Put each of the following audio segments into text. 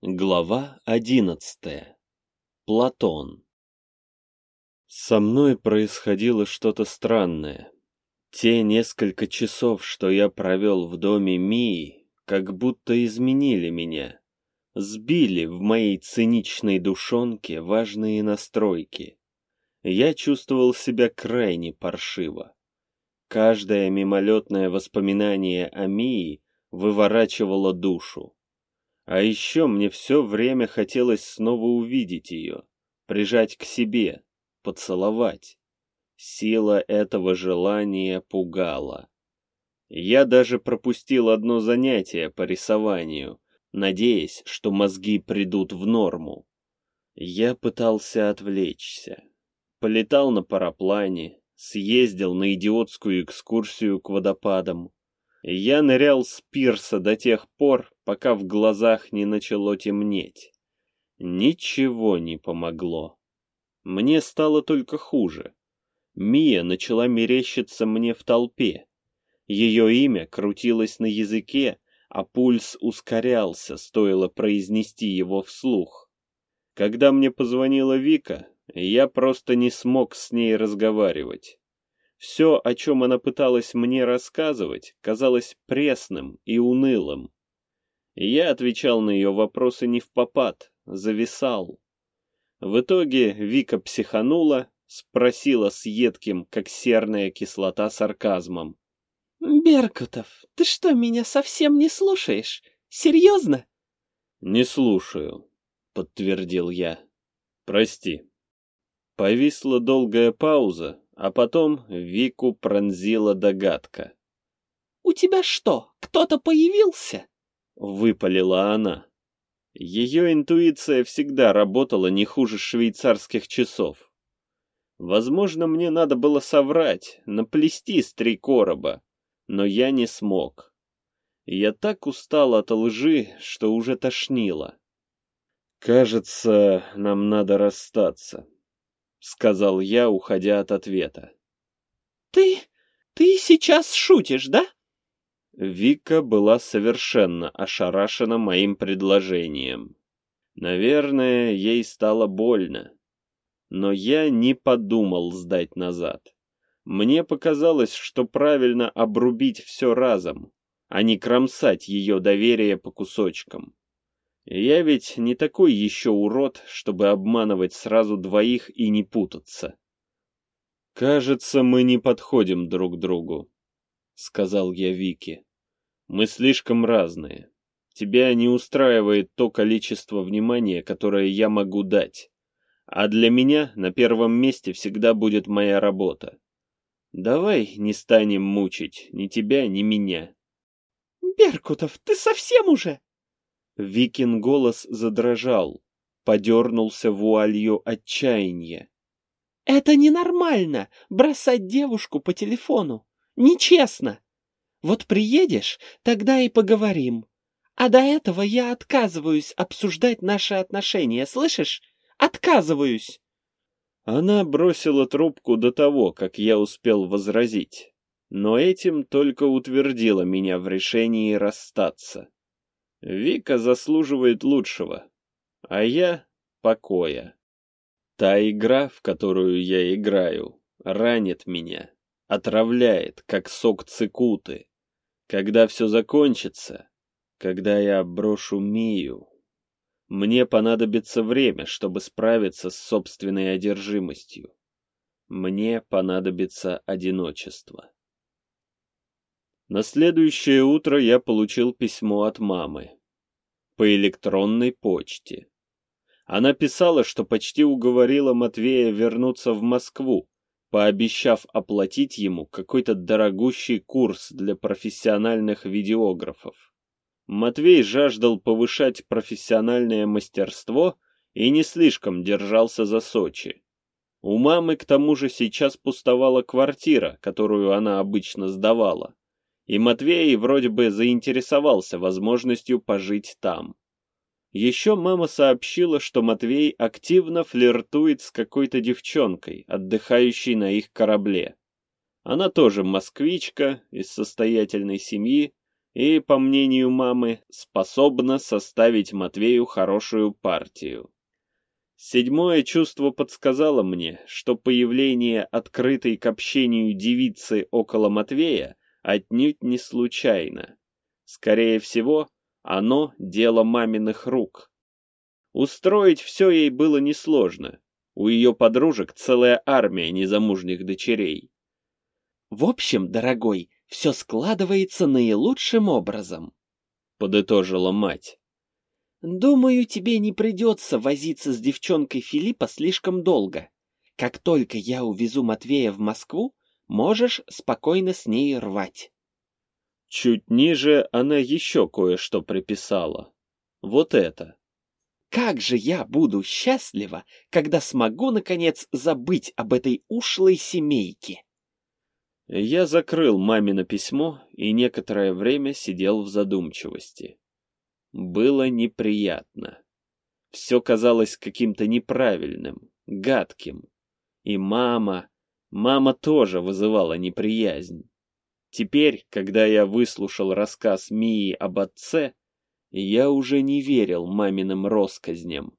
Глава одиннадцатая. Платон. Со мной происходило что-то странное. Те несколько часов, что я провел в доме Мии, как будто изменили меня, сбили в моей циничной душонке важные настройки. Я чувствовал себя крайне паршиво. Каждое мимолетное воспоминание о Мии выворачивало душу. А еще мне все время хотелось снова увидеть ее, прижать к себе, поцеловать. Сила этого желания пугала. Я даже пропустил одно занятие по рисованию, надеясь, что мозги придут в норму. Я пытался отвлечься. Полетал на параплане, съездил на идиотскую экскурсию к водопадам. Я нырял с пирса до тех пор, пока в глазах не начало темнеть. Ничего не помогло. Мне стало только хуже. Мия начала мерещиться мне в толпе. Ее имя крутилось на языке, а пульс ускорялся, стоило произнести его вслух. Когда мне позвонила Вика, я просто не смог с ней разговаривать. Все, о чем она пыталась мне рассказывать, казалось пресным и унылым. Я отвечал на ее вопросы не в попад, зависал. В итоге Вика психанула, спросила с едким, как серная кислота, сарказмом. «Беркутов, ты что, меня совсем не слушаешь? Серьезно?» «Не слушаю», — подтвердил я. «Прости». Повисла долгая пауза, а потом Вику пронзила догадка. «У тебя что, кто-то появился?» — выпалила она. Ее интуиция всегда работала не хуже швейцарских часов. Возможно, мне надо было соврать, наплести с три короба, но я не смог. Я так устал от лжи, что уже тошнило. «Кажется, нам надо расстаться», — сказал я, уходя от ответа. «Ты... ты сейчас шутишь, да?» Вика была совершенно ошарашена моим предложением. Наверное, ей стало больно. Но я не подумал сдать назад. Мне показалось, что правильно обрубить все разом, а не кромсать ее доверие по кусочкам. Я ведь не такой еще урод, чтобы обманывать сразу двоих и не путаться. «Кажется, мы не подходим друг другу», — сказал я Вике. «Мы слишком разные. Тебя не устраивает то количество внимания, которое я могу дать. А для меня на первом месте всегда будет моя работа. Давай не станем мучить ни тебя, ни меня». «Беркутов, ты совсем уже?» Викин голос задрожал, подернулся вуалью отчаяния. «Это ненормально, бросать девушку по телефону. Нечестно. Вот приедешь, тогда и поговорим. А до этого я отказываюсь обсуждать наши отношения, слышишь? Отказываюсь!» Она бросила трубку до того, как я успел возразить, но этим только утвердила меня в решении расстаться. Вика заслуживает лучшего, а я — покоя. Та игра, в которую я играю, ранит меня, отравляет, как сок цикуты. Когда все закончится, когда я брошу Мию, мне понадобится время, чтобы справиться с собственной одержимостью. Мне понадобится одиночество. На следующее утро я получил письмо от мамы. По электронной почте. Она писала, что почти уговорила Матвея вернуться в Москву, пообещав оплатить ему какой-то дорогущий курс для профессиональных видеографов. Матвей жаждал повышать профессиональное мастерство и не слишком держался за Сочи. У мамы к тому же сейчас пустовала квартира, которую она обычно сдавала и Матвей вроде бы заинтересовался возможностью пожить там. Еще мама сообщила, что Матвей активно флиртует с какой-то девчонкой, отдыхающей на их корабле. Она тоже москвичка, из состоятельной семьи, и, по мнению мамы, способна составить Матвею хорошую партию. Седьмое чувство подсказало мне, что появление открытой к общению девицы около Матвея отнюдь не случайно. Скорее всего, оно — дело маминых рук. Устроить все ей было несложно. У ее подружек целая армия незамужних дочерей. В общем, дорогой, все складывается наилучшим образом, — подытожила мать. Думаю, тебе не придется возиться с девчонкой Филиппа слишком долго. Как только я увезу Матвея в Москву, можешь спокойно с ней рвать. Чуть ниже она еще кое-что приписала. Вот это. Как же я буду счастлива, когда смогу, наконец, забыть об этой ушлой семейке. Я закрыл мамино письмо и некоторое время сидел в задумчивости. Было неприятно. Все казалось каким-то неправильным, гадким. И мама... Мама тоже вызывала неприязнь. Теперь, когда я выслушал рассказ Мии об отце, я уже не верил маминым россказням.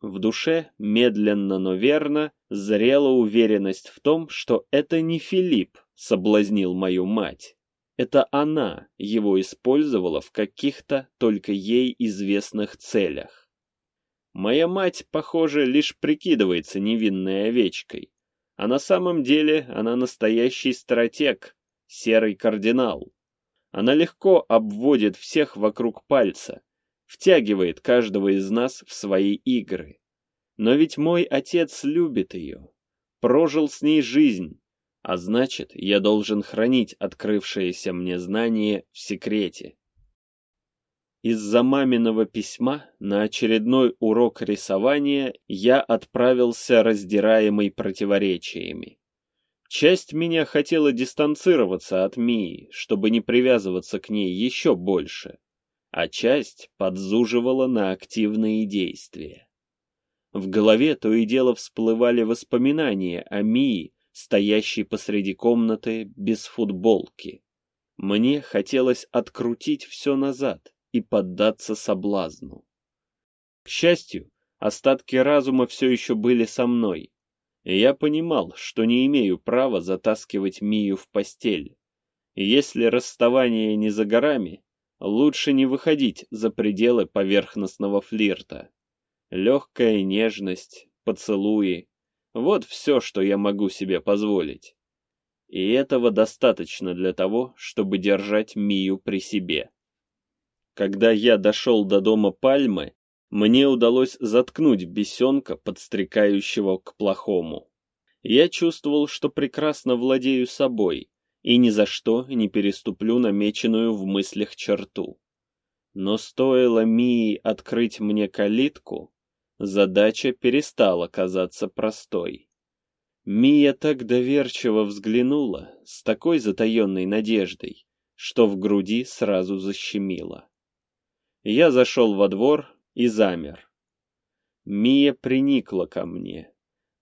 В душе, медленно, но верно, зрела уверенность в том, что это не Филипп соблазнил мою мать. Это она его использовала в каких-то только ей известных целях. Моя мать, похоже, лишь прикидывается невинной овечкой, а на самом деле она настоящий стратег, серый кардинал. Она легко обводит всех вокруг пальца, втягивает каждого из нас в свои игры. Но ведь мой отец любит ее, прожил с ней жизнь, а значит, я должен хранить открывшееся мне знание в секрете. Из-за маминого письма на очередной урок рисования я отправился раздираемый противоречиями. Часть меня хотела дистанцироваться от Мии, чтобы не привязываться к ней еще больше, а часть подзуживала на активные действия. В голове то и дело всплывали воспоминания о Мии, стоящий посреди комнаты без футболки. Мне хотелось открутить все назад и поддаться соблазну. К счастью, остатки разума все еще были со мной, и я понимал, что не имею права затаскивать Мию в постель. если расставание не за горами, лучше не выходить за пределы поверхностного флирта. Легкая нежность, поцелуи, вот все, что я могу себе позволить. И этого достаточно для того, чтобы держать Мию при себе. Когда я дошел до дома Пальмы, мне удалось заткнуть бесенка, подстрекающего к плохому. Я чувствовал, что прекрасно владею собой и ни за что не переступлю намеченную в мыслях черту. Но стоило Мии открыть мне калитку, задача перестала казаться простой. Мия так доверчиво взглянула, с такой затаенной надеждой, что в груди сразу защемило. Я зашел во двор и замер. Мия приникла ко мне,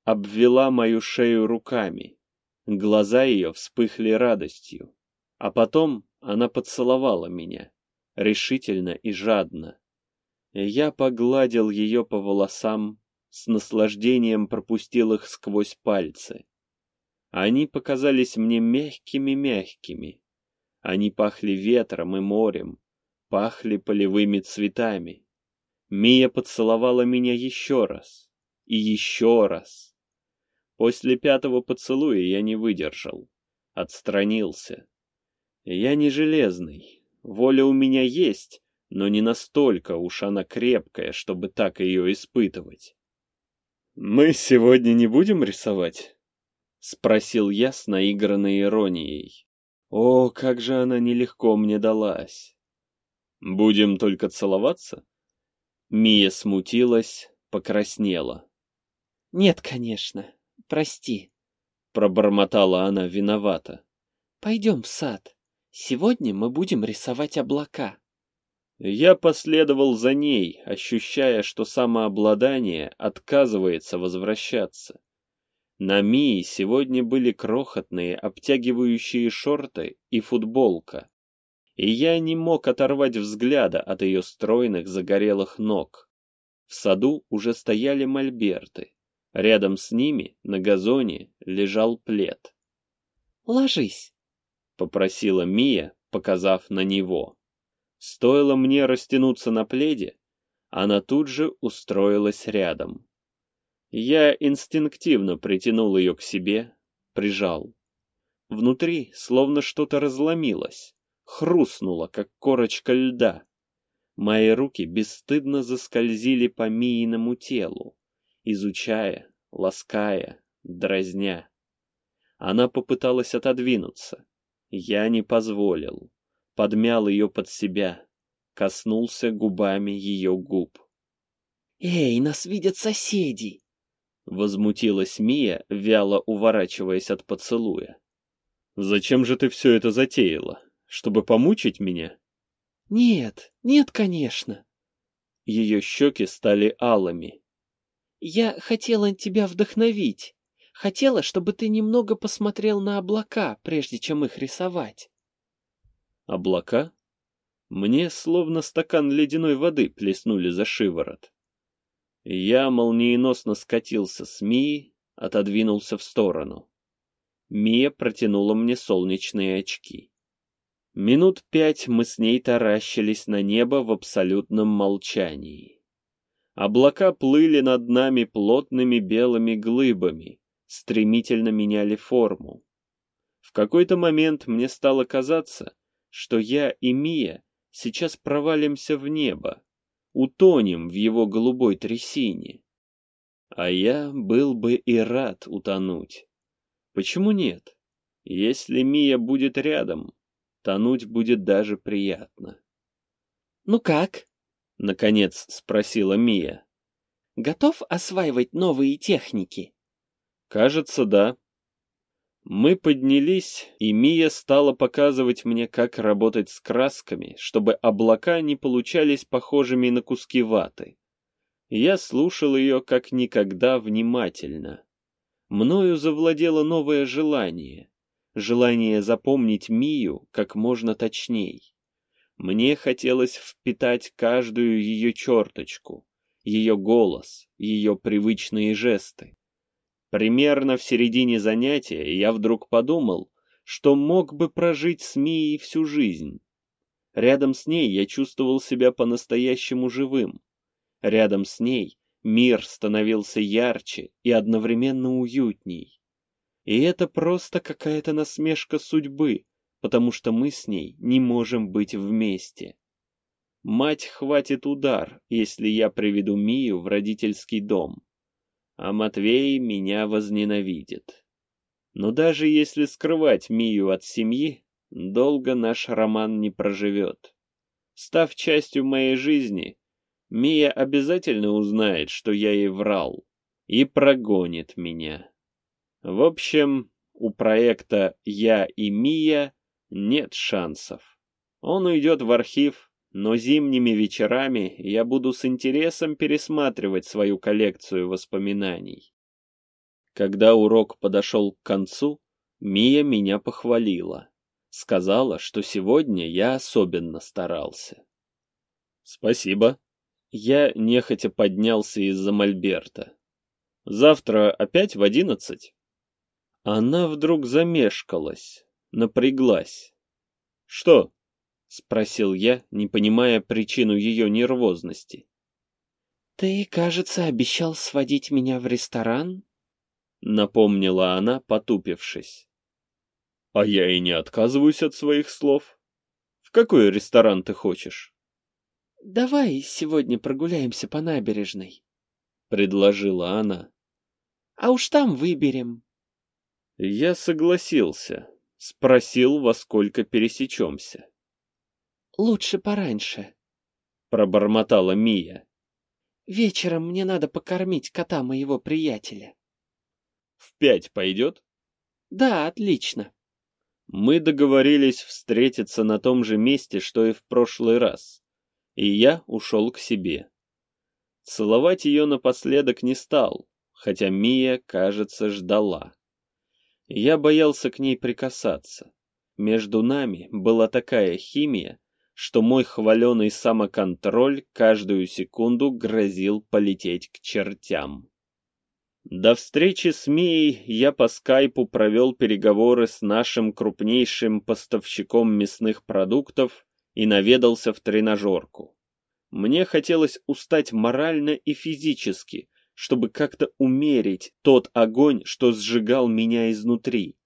обвела мою шею руками. Глаза ее вспыхли радостью, а потом она поцеловала меня, решительно и жадно. Я погладил ее по волосам, с наслаждением пропустил их сквозь пальцы. Они показались мне мягкими-мягкими. Они пахли ветром и морем, пахли полевыми цветами. Мия поцеловала меня еще раз и еще раз. После пятого поцелуя я не выдержал, отстранился. Я не железный, воля у меня есть, но не настолько уж она крепкая, чтобы так ее испытывать. «Мы сегодня не будем рисовать?» — спросил я с наигранной иронией. О, как же она нелегко мне далась. «Будем только целоваться?» Мия смутилась, покраснела. «Нет, конечно, прости», — пробормотала она виновата. «Пойдем в сад. Сегодня мы будем рисовать облака». Я последовал за ней, ощущая, что самообладание отказывается возвращаться. На Мии сегодня были крохотные обтягивающие шорты и футболка. И я не мог оторвать взгляда от ее стройных загорелых ног. В саду уже стояли мольберты. Рядом с ними на газоне лежал плед. «Ложись», — попросила Мия, показав на него. Стоило мне растянуться на пледе, она тут же устроилась рядом. Я инстинктивно притянул ее к себе, прижал. Внутри словно что-то разломилось, хрустнуло, как корочка льда. Мои руки бесстыдно заскользили по Мииному телу, изучая, лаская, дразня. Она попыталась отодвинуться. Я не позволил. Подмял ее под себя, коснулся губами ее губ. «Эй, нас видят соседи!» Возмутилась Мия, вяло уворачиваясь от поцелуя. «Зачем же ты все это затеяла? Чтобы помучить меня?» «Нет, нет, конечно». Ее щеки стали алыми. «Я хотела тебя вдохновить. Хотела, чтобы ты немного посмотрел на облака, прежде чем их рисовать». «Облака?» Мне словно стакан ледяной воды плеснули за шиворот. Я молниеносно скатился с Мии, отодвинулся в сторону. Мия протянула мне солнечные очки. Минут пять мы с ней таращились на небо в абсолютном молчании. Облака плыли над нами плотными белыми глыбами, стремительно меняли форму. В какой-то момент мне стало казаться, что я и Мия сейчас провалимся в небо, утонем в его голубой трясине. А я был бы и рад утонуть. Почему нет? Если Мия будет рядом, тонуть будет даже приятно. «Ну как?» — наконец спросила Мия. «Готов осваивать новые техники?» «Кажется, да». Мы поднялись, и Мия стала показывать мне, как работать с красками, чтобы облака не получались похожими на куски ваты. Я слушал ее как никогда внимательно мною завладело новое желание. Желание запомнить Мию как можно точней. Мне хотелось впитать каждую ее черточку, ее голос, ее привычные жесты. Примерно в середине занятия я вдруг подумал, что мог бы прожить с Мией всю жизнь. Рядом с ней я чувствовал себя по-настоящему живым. Рядом с ней Мир становился ярче и одновременно уютней. И это просто какая-то насмешка судьбы, потому что мы с ней не можем быть вместе. Мать хватит удар, если я приведу Мию в родительский дом. А Матвей меня возненавидит. Но даже если скрывать Мию от семьи, долго наш роман не проживет. Став частью моей жизни, Мия обязательно узнает, что я ей врал, и прогонит меня. В общем, у проекта «Я и Мия» нет шансов. Он уйдет в архив, но зимними вечерами я буду с интересом пересматривать свою коллекцию воспоминаний. Когда урок подошел к концу, Мия меня похвалила. Сказала, что сегодня я особенно старался. «Спасибо», я нехотя поднялся из-за мольберта. Завтра опять в одиннадцать? Она вдруг замешкалась, напряглась. Что? спросил я, не понимая причину ее нервозности. Ты, кажется, обещал сводить меня в ресторан? напомнила она, потупившись. А я и не отказываюсь от своих слов. В какой ресторан ты хочешь? «Давай сегодня прогуляемся по набережной», — предложила она. «А уж там выберем». Я согласился, спросил, во сколько пересечемся. «Лучше пораньше», — пробормотала Мия. «Вечером мне надо покормить кота моего приятеля». «В пять пойдет?» «Да, отлично». Мы договорились встретиться на том же месте, что и в прошлый раз и я ушел к себе. Целовать ее напоследок не стал, хотя Мия, кажется, ждала. Я боялся к ней прикасаться. Между нами была такая химия, что мой хваленый самоконтроль каждую секунду грозил полететь к чертям. До встречи с Мией я по скайпу провел переговоры с нашим крупнейшим поставщиком мясных продуктов и наведался в тренажерку. Мне хотелось устать морально и физически, чтобы как-то умерить тот огонь, что сжигал меня изнутри.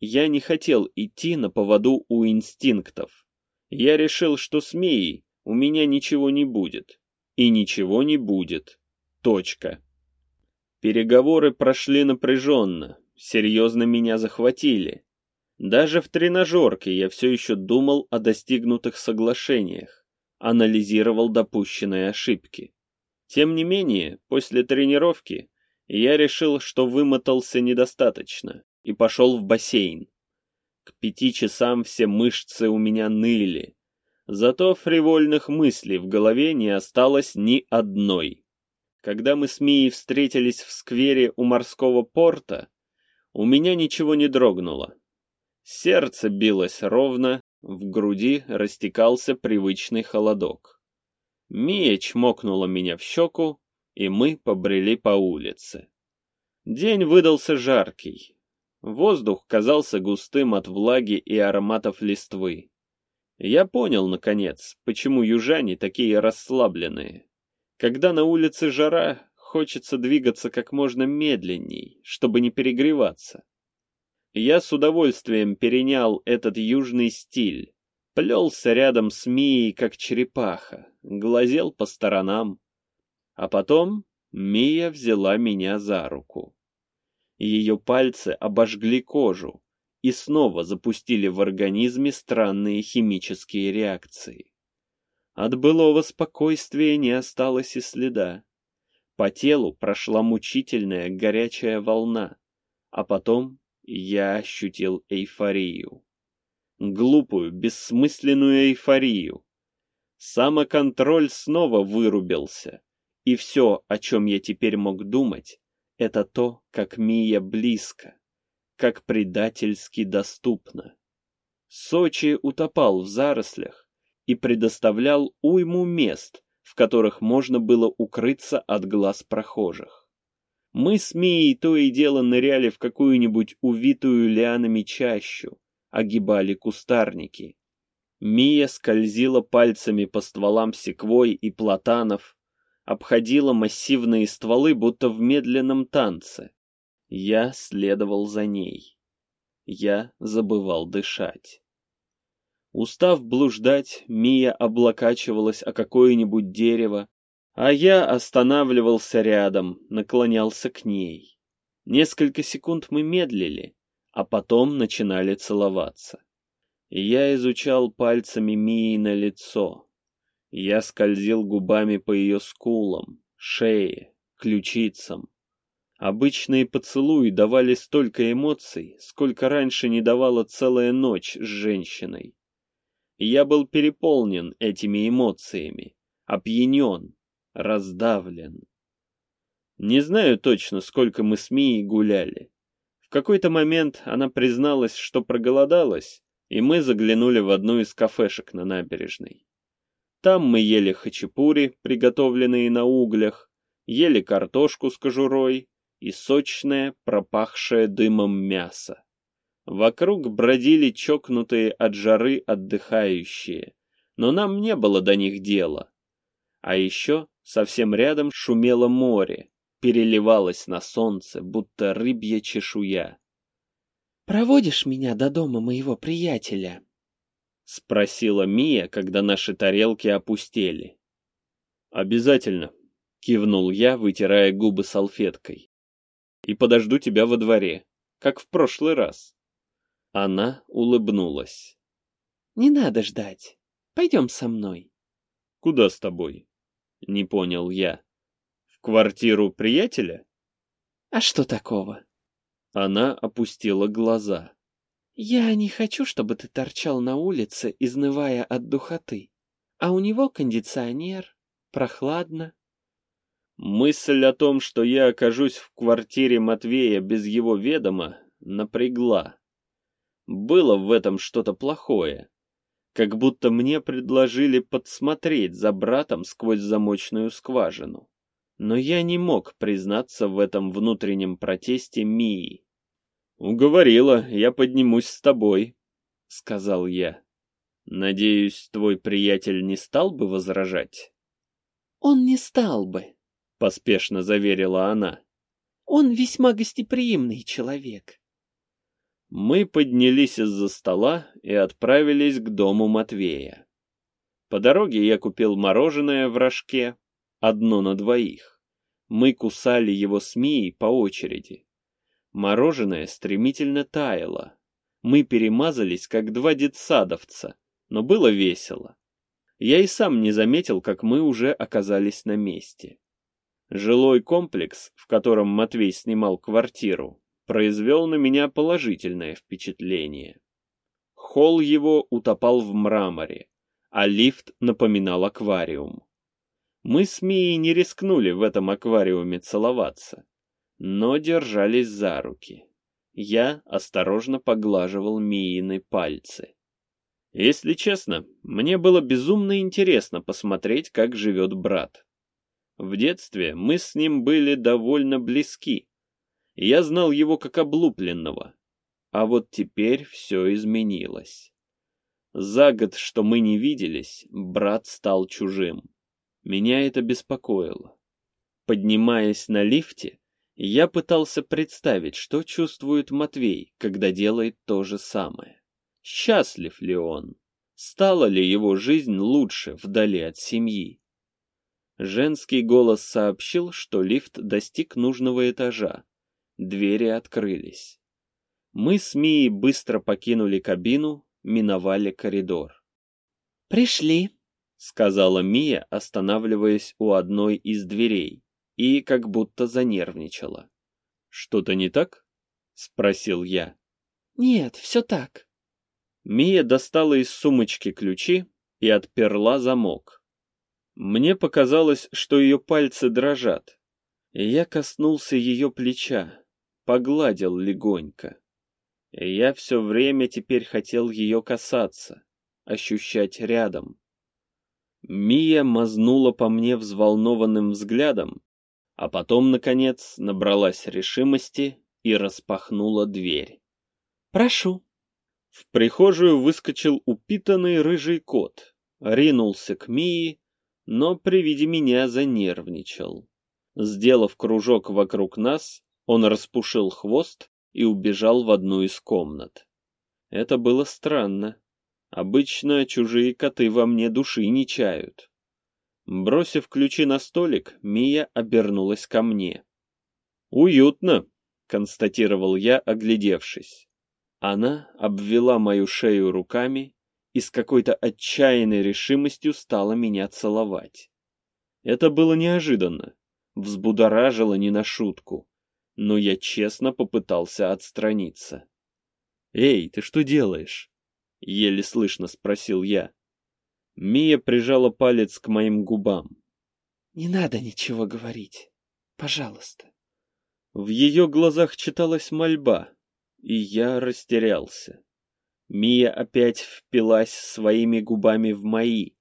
Я не хотел идти на поводу у инстинктов. Я решил, что с Мией у меня ничего не будет. И ничего не будет. Точка. Переговоры прошли напряженно, серьезно меня захватили. Даже в тренажерке я все еще думал о достигнутых соглашениях, анализировал допущенные ошибки. Тем не менее, после тренировки я решил, что вымотался недостаточно, и пошел в бассейн. К пяти часам все мышцы у меня ныли, зато фривольных мыслей в голове не осталось ни одной. Когда мы с Мией встретились в сквере у морского порта, у меня ничего не дрогнуло. Сердце билось ровно, в груди растекался привычный холодок. Мия чмокнула меня в щеку, и мы побрели по улице. День выдался жаркий. Воздух казался густым от влаги и ароматов листвы. Я понял, наконец, почему южане такие расслабленные. Когда на улице жара, хочется двигаться как можно медленней, чтобы не перегреваться. Я с удовольствием перенял этот южный стиль, плелся рядом с Мией, как черепаха, глазел по сторонам. А потом Мия взяла меня за руку. Ее пальцы обожгли кожу и снова запустили в организме странные химические реакции. От былого спокойствия не осталось и следа. По телу прошла мучительная горячая волна, а потом я ощутил эйфорию. Глупую, бессмысленную эйфорию. Самоконтроль снова вырубился, и все, о чем я теперь мог думать, это то, как Мия близко, как предательски доступно. Сочи утопал в зарослях, и предоставлял уйму мест, в которых можно было укрыться от глаз прохожих. Мы с Мией то и дело ныряли в какую-нибудь увитую лианами чащу, огибали кустарники. Мия скользила пальцами по стволам секвой и платанов, обходила массивные стволы, будто в медленном танце. Я следовал за ней. Я забывал дышать. Устав блуждать, Мия облокачивалась о какое-нибудь дерево, а я останавливался рядом, наклонялся к ней. Несколько секунд мы медлили, а потом начинали целоваться. Я изучал пальцами Мии на лицо. Я скользил губами по ее скулам, шее, ключицам. Обычные поцелуи давали столько эмоций, сколько раньше не давала целая ночь с женщиной. Я был переполнен этими эмоциями, опьянен, раздавлен. Не знаю точно, сколько мы с Мией гуляли. В какой-то момент она призналась, что проголодалась, и мы заглянули в одну из кафешек на набережной. Там мы ели хачапури, приготовленные на углях, ели картошку с кожурой и сочное, пропахшее дымом мясо. Вокруг бродили чокнутые от жары отдыхающие, но нам не было до них дела. А еще совсем рядом шумело море, переливалось на солнце, будто рыбья чешуя. «Проводишь меня до дома моего приятеля?» — спросила Мия, когда наши тарелки опустели. «Обязательно», — кивнул я, вытирая губы салфеткой. «И подожду тебя во дворе, как в прошлый раз». Она улыбнулась. «Не надо ждать. Пойдем со мной». «Куда с тобой?» Не понял я. «В квартиру приятеля?» «А что такого?» Она опустила глаза. «Я не хочу, чтобы ты торчал на улице, изнывая от духоты. А у него кондиционер, прохладно». Мысль о том, что я окажусь в квартире Матвея без его ведома, напрягла. Было в этом что-то плохое. Как будто мне предложили подсмотреть за братом сквозь замочную скважину. Но я не мог признаться в этом внутреннем протесте Мии. «Уговорила, я поднимусь с тобой», — сказал я. «Надеюсь, твой приятель не стал бы возражать?» «Он не стал бы», — поспешно заверила она. «Он весьма гостеприимный человек». Мы поднялись из-за стола и отправились к дому Матвея. По дороге я купил мороженое в рожке, одно на двоих. Мы кусали его с по очереди. Мороженое стремительно таяло. Мы перемазались, как два детсадовца, но было весело. Я и сам не заметил, как мы уже оказались на месте. Жилой комплекс, в котором Матвей снимал квартиру, произвел на меня положительное впечатление. Холл его утопал в мраморе, а лифт напоминал аквариум. Мы с Мией не рискнули в этом аквариуме целоваться, но держались за руки. Я осторожно поглаживал Миины пальцы. Если честно, мне было безумно интересно посмотреть, как живет брат. В детстве мы с ним были довольно близки. Я знал его как облупленного. А вот теперь все изменилось. За год, что мы не виделись, брат стал чужим. Меня это беспокоило. Поднимаясь на лифте, я пытался представить, что чувствует Матвей, когда делает то же самое. Счастлив ли он? Стала ли его жизнь лучше вдали от семьи? Женский голос сообщил, что лифт достиг нужного этажа. Двери открылись. Мы с Мией быстро покинули кабину, миновали коридор. «Пришли», — сказала Мия, останавливаясь у одной из дверей, и как будто занервничала. «Что-то не так?» — спросил я. «Нет, все так». Мия достала из сумочки ключи и отперла замок. Мне показалось, что ее пальцы дрожат, и я коснулся ее плеча, погладил легонько. И я все время теперь хотел ее касаться, ощущать рядом. Мия мазнула по мне взволнованным взглядом, а потом, наконец, набралась решимости и распахнула дверь. «Прошу». В прихожую выскочил упитанный рыжий кот, ринулся к Мии, но при виде меня занервничал. Сделав кружок вокруг нас, он распушил хвост и убежал в одну из комнат. Это было странно. Обычно чужие коты во мне души не чают. Бросив ключи на столик, Мия обернулась ко мне. «Уютно», — констатировал я, оглядевшись. Она обвела мою шею руками и с какой-то отчаянной решимостью стала меня целовать. Это было неожиданно, взбудоражило не на шутку, но я честно попытался отстраниться. «Эй, ты что делаешь?» — еле слышно спросил я. Мия прижала палец к моим губам. «Не надо ничего говорить. Пожалуйста». В ее глазах читалась мольба, и я растерялся. Мия опять впилась своими губами в мои,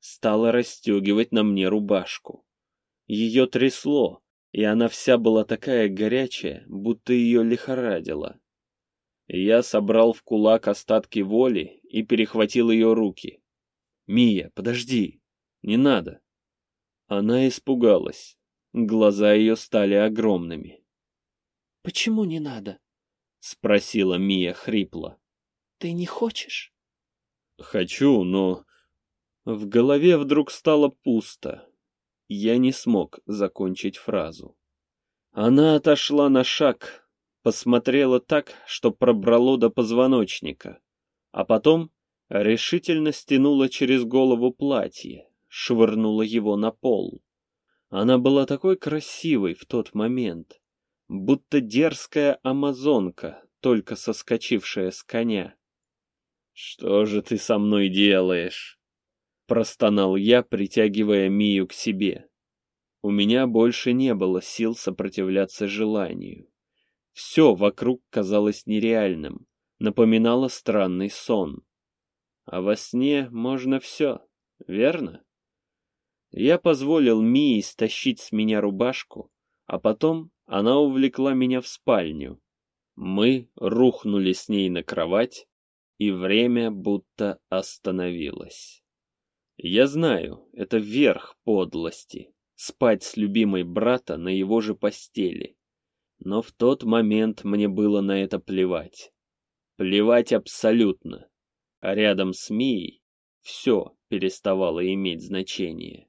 стала расстегивать на мне рубашку. Ее трясло, и она вся была такая горячая, будто ее лихорадило. Я собрал в кулак остатки воли и перехватил ее руки. «Мия, подожди! Не надо!» Она испугалась. Глаза ее стали огромными. «Почему не надо?» — спросила Мия хрипло. «Ты не хочешь?» «Хочу, но...» В голове вдруг стало пусто. Я не смог закончить фразу. Она отошла на шаг, посмотрела так, что пробрало до позвоночника, а потом решительно стянула через голову платье, швырнула его на пол. Она была такой красивой в тот момент, будто дерзкая амазонка, только соскочившая с коня. «Что же ты со мной делаешь?» — простонал я, притягивая Мию к себе. У меня больше не было сил сопротивляться желанию. Все вокруг казалось нереальным. напоминало странный сон. А во сне можно все, верно? Я позволил Мии стащить с меня рубашку, а потом она увлекла меня в спальню. Мы рухнули с ней на кровать, и время будто остановилось. Я знаю, это верх подлости — спать с любимой брата на его же постели. Но в тот момент мне было на это плевать. Плевать абсолютно. А рядом с Мией все переставало иметь значение.